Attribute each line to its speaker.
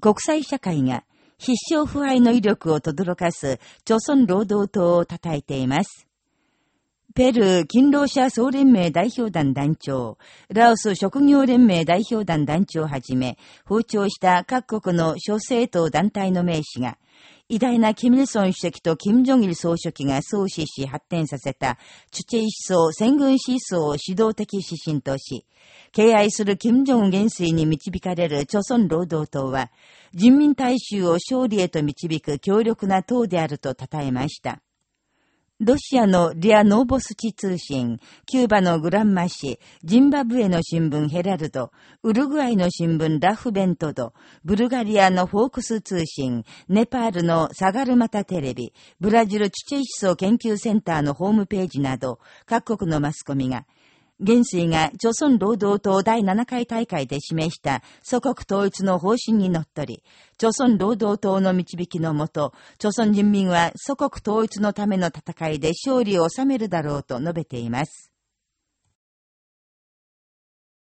Speaker 1: 国際社会が必勝腐敗の威力を轟かす、朝鮮労働党を称えています。ペルー勤労者総連盟代表団団長、ラオス職業連盟代表団団長をはじめ、訪朝した各国の諸政党団体の名士が、偉大なキム・イルソン主席とキム・ジョンイル総書記が創始し発展させた、チュチェイ思想、戦軍思想を指導的指針とし、敬愛するキム・ジョン元帥に導かれる朝鮮労働党は、人民大衆を勝利へと導く強力な党であると称えました。ロシアのリア・ノーボスチ通信、キューバのグランマ市、ジンバブエの新聞ヘラルド、ウルグアイの新聞ラフベントド、ブルガリアのフォークス通信、ネパールのサガルマタテレビ、ブラジルチチェイ思想研究センターのホームページなど、各国のマスコミが、元帥が朝鮮労働党第7回大会で示した祖国統一の方針にのっとり、朝鮮労働党の導きのもと、朝鮮人民は祖国統一のための戦いで勝利を収めるだろうと述べています。